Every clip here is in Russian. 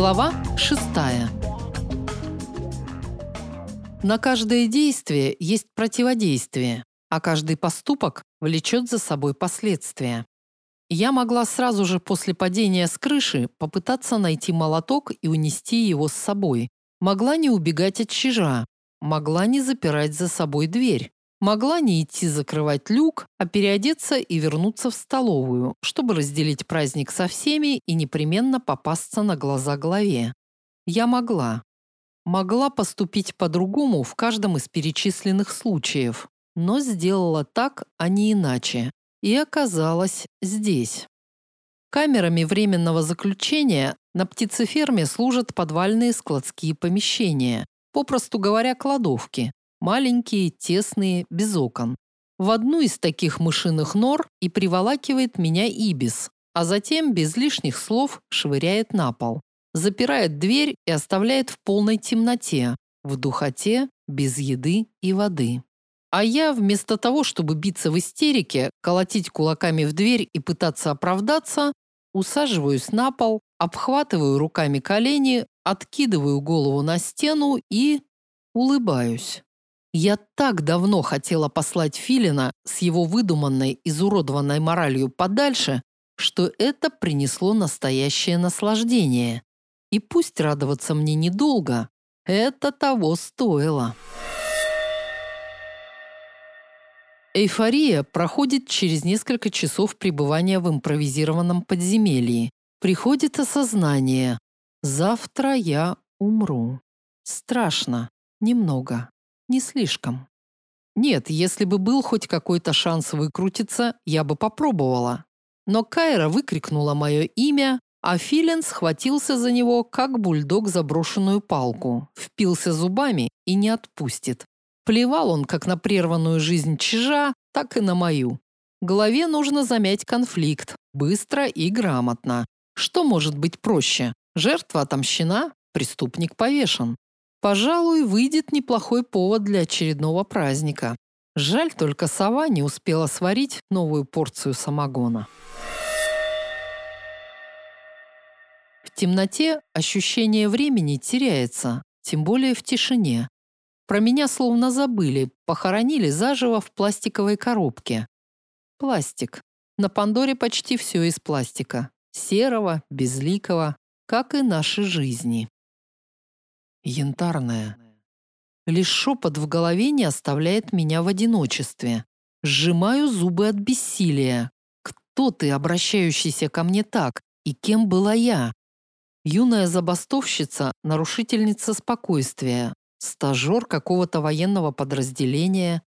Глава шестая. На каждое действие есть противодействие, а каждый поступок влечет за собой последствия. Я могла сразу же после падения с крыши попытаться найти молоток и унести его с собой. Могла не убегать от чижа, могла не запирать за собой дверь, могла не идти закрывать люк, а переодеться и вернуться в столовую, чтобы разделить праздник со всеми и непременно попасться на глаза главе. Я могла. Могла поступить по-другому в каждом из перечисленных случаев, но сделала так, а не иначе, и оказалась здесь. Камерами временного заключения на птицеферме служат подвальные складские помещения, попросту говоря, кладовки, маленькие, тесные, без окон. В одну из таких мышиных нор и приволакивает меня Ибис, а затем без лишних слов швыряет на пол. Запирает дверь и оставляет в полной темноте, в духоте, без еды и воды. А я вместо того, чтобы биться в истерике, колотить кулаками в дверь и пытаться оправдаться, усаживаюсь на пол, обхватываю руками колени, откидываю голову на стену и улыбаюсь. Я так давно хотела послать Филина с его выдуманной, изуродованной моралью подальше, что это принесло настоящее наслаждение. И пусть радоваться мне недолго, это того стоило. Эйфория проходит через несколько часов пребывания в импровизированном подземелье. Приходит осознание. Завтра я умру. Страшно. Немного не слишком. Нет, если бы был хоть какой-то шанс выкрутиться, я бы попробовала. Но Кайра выкрикнула мое имя, а Филин схватился за него, как бульдог за брошенную палку, впился зубами и не отпустит. Плевал он как на прерванную жизнь чижа, так и на мою. Голове нужно замять конфликт, быстро и грамотно. Что может быть проще? Жертва отомщена, преступник повешен. Пожалуй, выйдет неплохой повод для очередного праздника. Жаль только сова не успела сварить новую порцию самогона. В темноте ощущение времени теряется, тем более в тишине. Про меня словно забыли, похоронили заживо в пластиковой коробке. Пластик. На Пандоре почти все из пластика. Серого, безликого, как и наши жизни янтарная. Лишь шепот в голове не оставляет меня в одиночестве. Сжимаю зубы от бессилия. Кто ты, обращающийся ко мне так? И кем была я? Юная забастовщица, нарушительница спокойствия, стажер какого-то военного подразделения.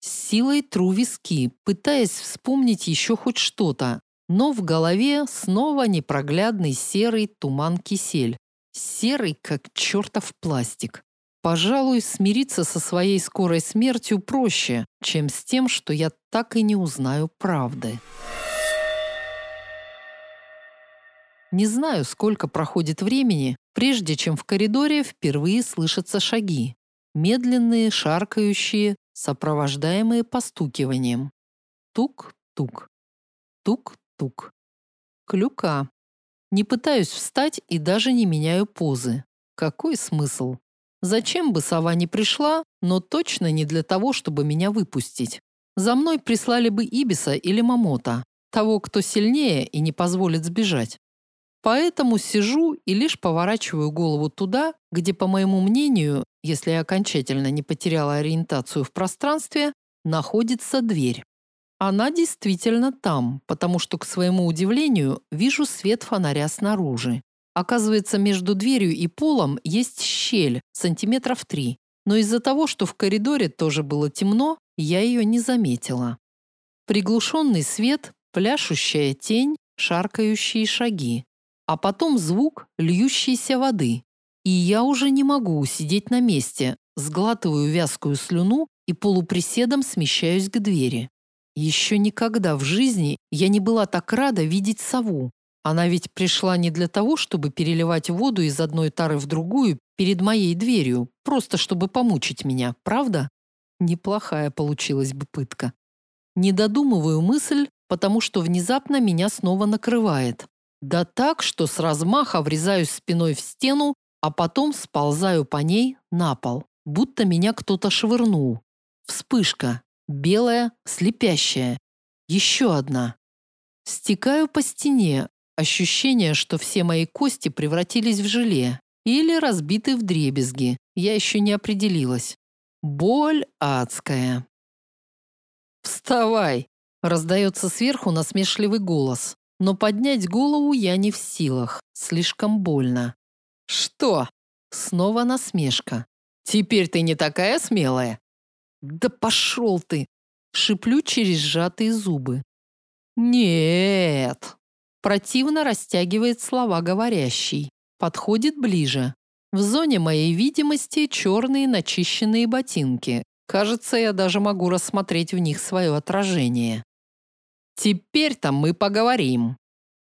С силой тру виски, пытаясь вспомнить еще хоть что-то, но в голове снова непроглядный серый туман-кисель серый, как чертов пластик. Пожалуй, смириться со своей скорой смертью проще, чем с тем, что я так и не узнаю правды. Не знаю, сколько проходит времени, прежде чем в коридоре впервые слышатся шаги. Медленные, шаркающие, сопровождаемые постукиванием. Тук-тук. Тук-тук. Клюка. Не пытаюсь встать и даже не меняю позы. Какой смысл? Зачем бы сова не пришла, но точно не для того, чтобы меня выпустить. За мной прислали бы Ибиса или Мамота, того, кто сильнее и не позволит сбежать. Поэтому сижу и лишь поворачиваю голову туда, где, по моему мнению, если я окончательно не потеряла ориентацию в пространстве, находится дверь. Она действительно там, потому что, к своему удивлению, вижу свет фонаря снаружи. Оказывается, между дверью и полом есть щель, сантиметров три. Но из-за того, что в коридоре тоже было темно, я ее не заметила. Приглушенный свет, пляшущая тень, шаркающие шаги. А потом звук льющейся воды. И я уже не могу сидеть на месте, сглатываю вязкую слюну и полуприседом смещаюсь к двери. Еще никогда в жизни я не была так рада видеть сову. Она ведь пришла не для того, чтобы переливать воду из одной тары в другую перед моей дверью, просто чтобы помучить меня, правда? Неплохая получилась бы пытка. Не додумываю мысль, потому что внезапно меня снова накрывает. Да так, что с размаха врезаюсь спиной в стену, а потом сползаю по ней на пол, будто меня кто-то швырнул. Вспышка. Белая, слепящая. Еще одна. Стекаю по стене. Ощущение, что все мои кости превратились в желе или разбиты в дребезги. Я еще не определилась. Боль адская. «Вставай!» – раздается сверху насмешливый голос. Но поднять голову я не в силах. Слишком больно. «Что?» – снова насмешка. «Теперь ты не такая смелая?» «Да пошел ты!» – шиплю через сжатые зубы. «Нет!» – противно растягивает слова говорящий. Подходит ближе. В зоне моей видимости черные начищенные ботинки. Кажется, я даже могу рассмотреть в них свое отражение. Теперь-то мы поговорим.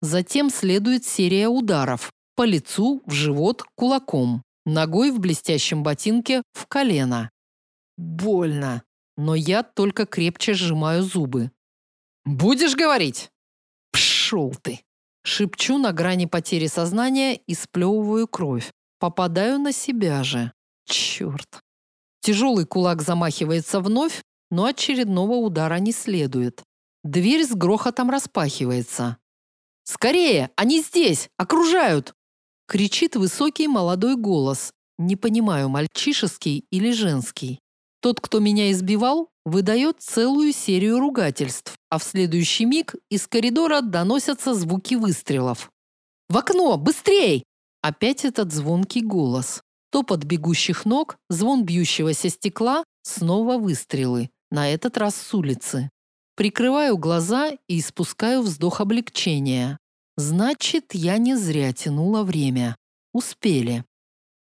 Затем следует серия ударов. По лицу, в живот, кулаком. Ногой в блестящем ботинке в колено. Больно. Но я только крепче сжимаю зубы. «Будешь говорить?» «Пшел ты!» Шепчу на грани потери сознания и сплевываю кровь. Попадаю на себя же. Черт. Тяжелый кулак замахивается вновь, но очередного удара не следует. Дверь с грохотом распахивается. «Скорее! Они здесь! Окружают!» Кричит высокий молодой голос. Не понимаю, мальчишеский или женский. Тот, кто меня избивал, выдает целую серию ругательств, а в следующий миг из коридора доносятся звуки выстрелов. «В окно! Быстрей!» Опять этот звонкий голос. Топот бегущих ног, звон бьющегося стекла, снова выстрелы, на этот раз с улицы. Прикрываю глаза и испускаю вздох облегчения. Значит, я не зря тянула время. Успели.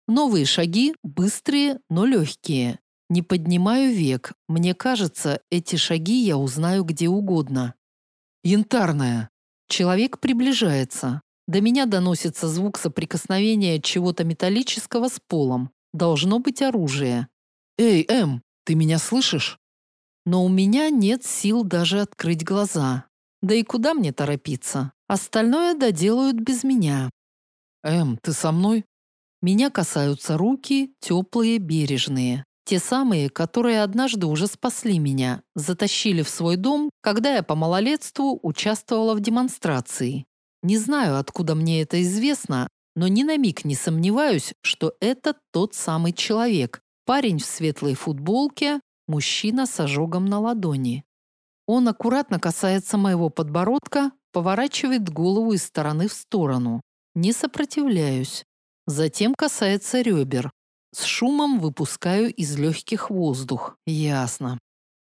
Новые шаги, быстрые, но легкие. Не поднимаю век. Мне кажется, эти шаги я узнаю где угодно. Янтарная. Человек приближается. До меня доносится звук соприкосновения чего-то металлического с полом. Должно быть оружие. Эй, Эм, ты меня слышишь? Но у меня нет сил даже открыть глаза. Да и куда мне торопиться? Остальное доделают без меня. Эм, ты со мной? Меня касаются руки, теплые, бережные. Те самые, которые однажды уже спасли меня, затащили в свой дом, когда я по малолетству участвовала в демонстрации. Не знаю, откуда мне это известно, но ни на миг не сомневаюсь, что это тот самый человек. Парень в светлой футболке, мужчина с ожогом на ладони. Он аккуратно касается моего подбородка, поворачивает голову из стороны в сторону. Не сопротивляюсь. Затем касается ребер. С шумом выпускаю из легких воздух. Ясно.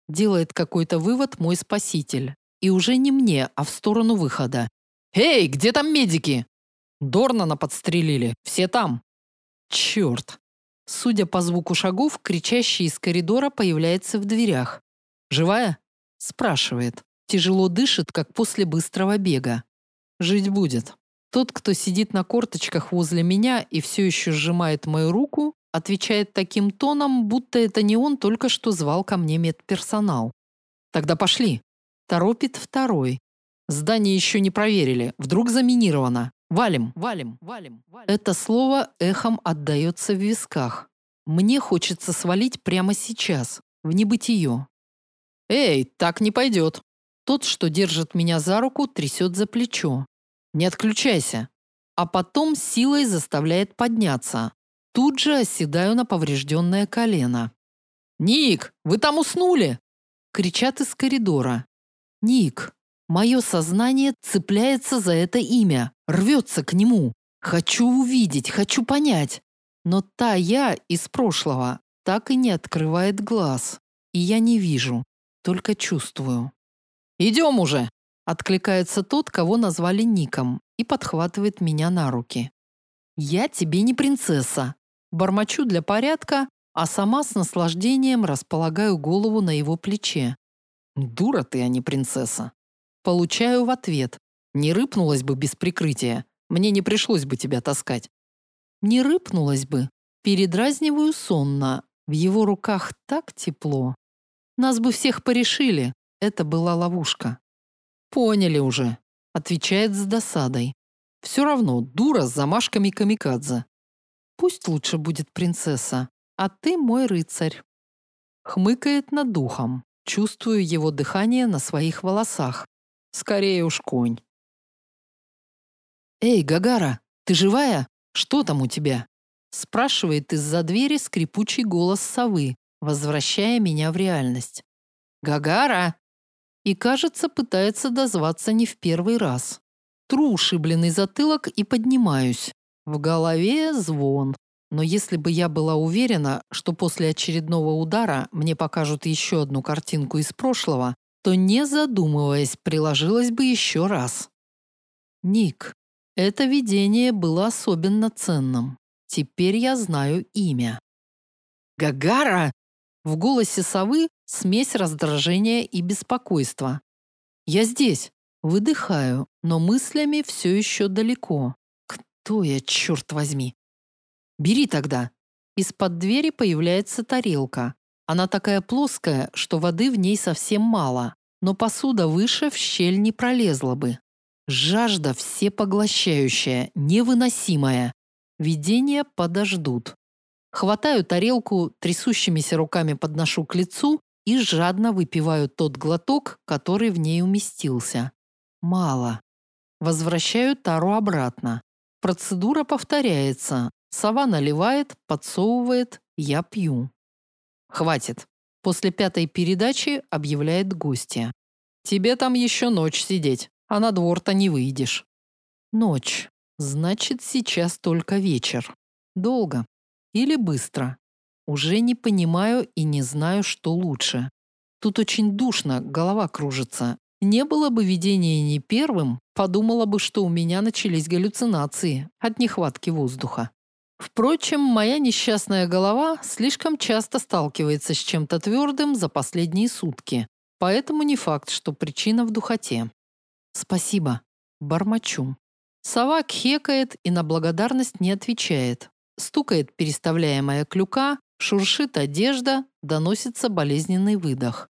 Делает какой-то вывод мой спаситель. И уже не мне, а в сторону выхода. «Эй, где там медики?» Дорнана подстрелили. Все там. Черт. Судя по звуку шагов, кричащий из коридора появляется в дверях. «Живая?» Спрашивает. Тяжело дышит, как после быстрого бега. Жить будет. Тот, кто сидит на корточках возле меня и все еще сжимает мою руку, Отвечает таким тоном, будто это не он только что звал ко мне медперсонал. Тогда пошли. Торопит второй. Здание еще не проверили. Вдруг заминировано. Валим, валим, валим. Это слово эхом отдается в висках. Мне хочется свалить прямо сейчас, в небытие. Эй, так не пойдет. Тот, что держит меня за руку, трясет за плечо. Не отключайся. А потом силой заставляет подняться. Тут же оседаю на поврежденное колено. «Ник, вы там уснули?» Кричат из коридора. «Ник». Мое сознание цепляется за это имя, рвется к нему. Хочу увидеть, хочу понять. Но та я из прошлого так и не открывает глаз. И я не вижу, только чувствую. «Идем уже!» Откликается тот, кого назвали Ником, и подхватывает меня на руки. «Я тебе не принцесса. Бормочу для порядка, а сама с наслаждением располагаю голову на его плече. «Дура ты, а не принцесса!» Получаю в ответ. «Не рыпнулась бы без прикрытия. Мне не пришлось бы тебя таскать». «Не рыпнулась бы». Передразниваю сонно. В его руках так тепло. Нас бы всех порешили. Это была ловушка. «Поняли уже», — отвечает с досадой. Все равно дура с замашками камикадзе. Пусть лучше будет принцесса, а ты мой рыцарь. Хмыкает над духом. Чувствую его дыхание на своих волосах. Скорее уж конь. «Эй, Гагара, ты живая? Что там у тебя?» Спрашивает из-за двери скрипучий голос совы, возвращая меня в реальность. «Гагара!» И, кажется, пытается дозваться не в первый раз. Тру ушибленный затылок и поднимаюсь. В голове звон. Но если бы я была уверена, что после очередного удара мне покажут еще одну картинку из прошлого, то, не задумываясь, приложилась бы еще раз. Ник. Это видение было особенно ценным. Теперь я знаю имя. «Гагара!» В голосе совы смесь раздражения и беспокойства. «Я здесь!» Выдыхаю, но мыслями все еще далеко. Кто я, черт возьми? Бери тогда. Из-под двери появляется тарелка. Она такая плоская, что воды в ней совсем мало, но посуда выше в щель не пролезла бы. Жажда всепоглощающая, невыносимая. Видения подождут. Хватаю тарелку, трясущимися руками подношу к лицу и жадно выпиваю тот глоток, который в ней уместился. Мало. Возвращаю тару обратно. Процедура повторяется. Сова наливает, подсовывает, я пью. Хватит. После пятой передачи объявляет гостья. Тебе там еще ночь сидеть, а на двор-то не выйдешь. Ночь. Значит, сейчас только вечер. Долго. Или быстро. Уже не понимаю и не знаю, что лучше. Тут очень душно, голова кружится. Не было бы видения не первым, подумала бы, что у меня начались галлюцинации от нехватки воздуха. Впрочем, моя несчастная голова слишком часто сталкивается с чем-то твердым за последние сутки, поэтому не факт, что причина в духоте. Спасибо. Бормочу. Сова кхекает и на благодарность не отвечает. Стукает переставляемая клюка, шуршит одежда, доносится болезненный выдох.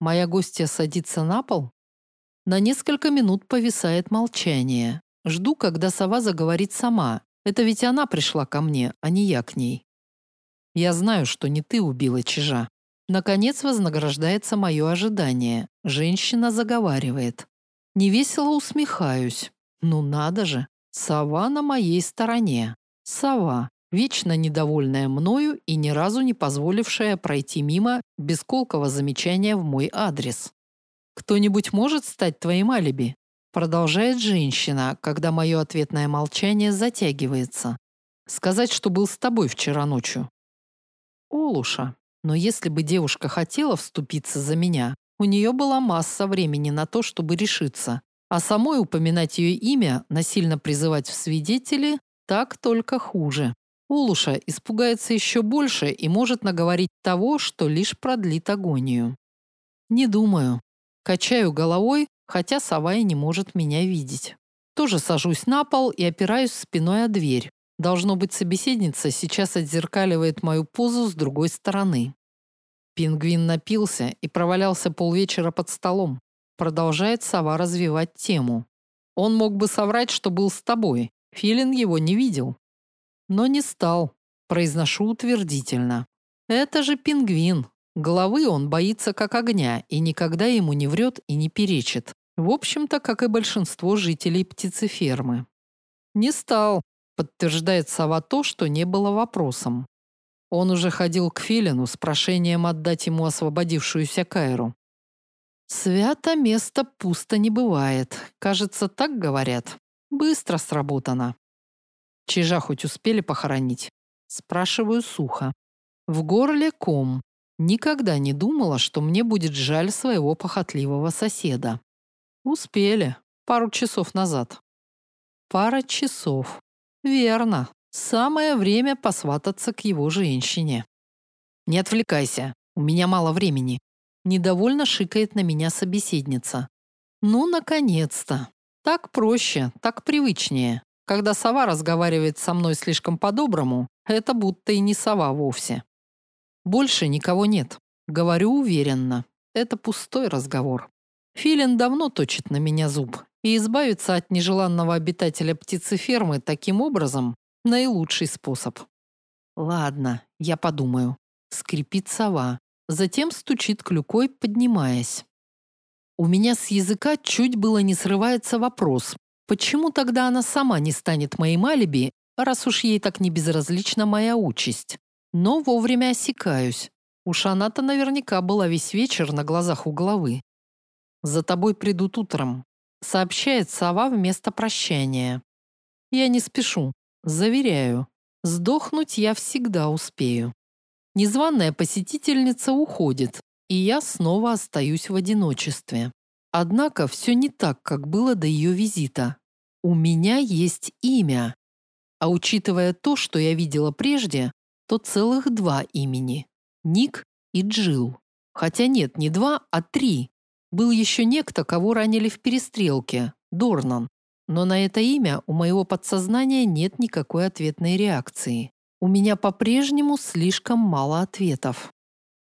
Моя гостья садится на пол. На несколько минут повисает молчание. Жду, когда сова заговорит сама. Это ведь она пришла ко мне, а не я к ней. Я знаю, что не ты убила чижа. Наконец вознаграждается мое ожидание. Женщина заговаривает. Невесело усмехаюсь. Ну надо же, сова на моей стороне. Сова, вечно недовольная мною и ни разу не позволившая пройти мимо без колкого замечания в мой адрес. Кто-нибудь может стать твоим алиби? Продолжает женщина, когда мое ответное молчание затягивается. Сказать, что был с тобой вчера ночью. Олуша. Но если бы девушка хотела вступиться за меня, у нее была масса времени на то, чтобы решиться. А самой упоминать ее имя, насильно призывать в свидетели, так только хуже. Улуша испугается еще больше и может наговорить того, что лишь продлит агонию. Не думаю. Качаю головой, хотя сова и не может меня видеть. Тоже сажусь на пол и опираюсь спиной о дверь. Должно быть, собеседница сейчас отзеркаливает мою позу с другой стороны. Пингвин напился и провалялся полвечера под столом. Продолжает сова развивать тему. Он мог бы соврать, что был с тобой. Филин его не видел. Но не стал. Произношу утвердительно. Это же пингвин. Головы он боится как огня и никогда ему не врет и не перечит. В общем-то, как и большинство жителей птицефермы. Не стал, подтверждает сова то, что не было вопросом. Он уже ходил к Филину с прошением отдать ему освободившуюся Кайру. Свято место пусто не бывает. Кажется, так говорят. Быстро сработано. Чижа хоть успели похоронить? Спрашиваю сухо. В горле ком. Никогда не думала, что мне будет жаль своего похотливого соседа. Успели. Пару часов назад. Пара часов. Верно. Самое время посвататься к его женщине. Не отвлекайся. У меня мало времени. Недовольно шикает на меня собеседница. Ну, наконец-то. Так проще, так привычнее. Когда сова разговаривает со мной слишком по-доброму, это будто и не сова вовсе. Больше никого нет. Говорю уверенно. Это пустой разговор. Филин давно точит на меня зуб, и избавиться от нежеланного обитателя птицефермы таким образом – наилучший способ. Ладно, я подумаю. Скрипит сова, затем стучит клюкой, поднимаясь. У меня с языка чуть было не срывается вопрос, почему тогда она сама не станет моим алиби, раз уж ей так не безразлична моя участь. Но вовремя осекаюсь. Уж она-то наверняка была весь вечер на глазах у головы. «За тобой придут утром», — сообщает сова вместо прощания. Я не спешу, заверяю. Сдохнуть я всегда успею. Незваная посетительница уходит, и я снова остаюсь в одиночестве. Однако все не так, как было до ее визита. У меня есть имя. А учитывая то, что я видела прежде, то целых два имени. Ник и Джил. Хотя нет, не два, а три. Был еще некто, кого ранили в перестрелке, Дорнан. Но на это имя у моего подсознания нет никакой ответной реакции. У меня по-прежнему слишком мало ответов.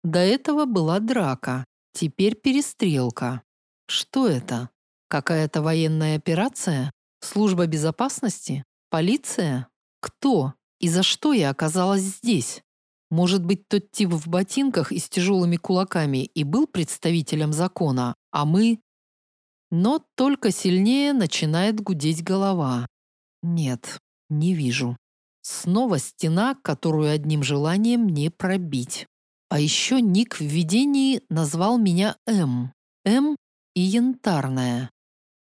До этого была драка, теперь перестрелка. Что это? Какая-то военная операция? Служба безопасности? Полиция? Кто и за что я оказалась здесь? Может быть, тот тип в ботинках и с тяжелыми кулаками и был представителем закона, а мы... Но только сильнее начинает гудеть голова. Нет, не вижу. Снова стена, которую одним желанием не пробить. А еще Ник в видении назвал меня М. М и янтарная.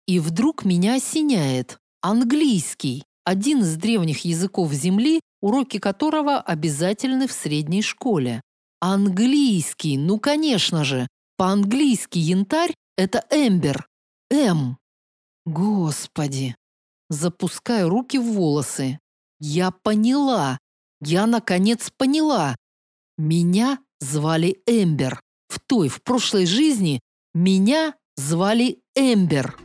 И вдруг меня осеняет. Английский. Один из древних языков Земли, уроки которого обязательны в средней школе. Английский, ну конечно же. По-английски янтарь – это эмбер. М. Господи. Запускаю руки в волосы. Я поняла. Я, наконец, поняла. Меня звали Эмбер. В той, в прошлой жизни меня звали Эмбер.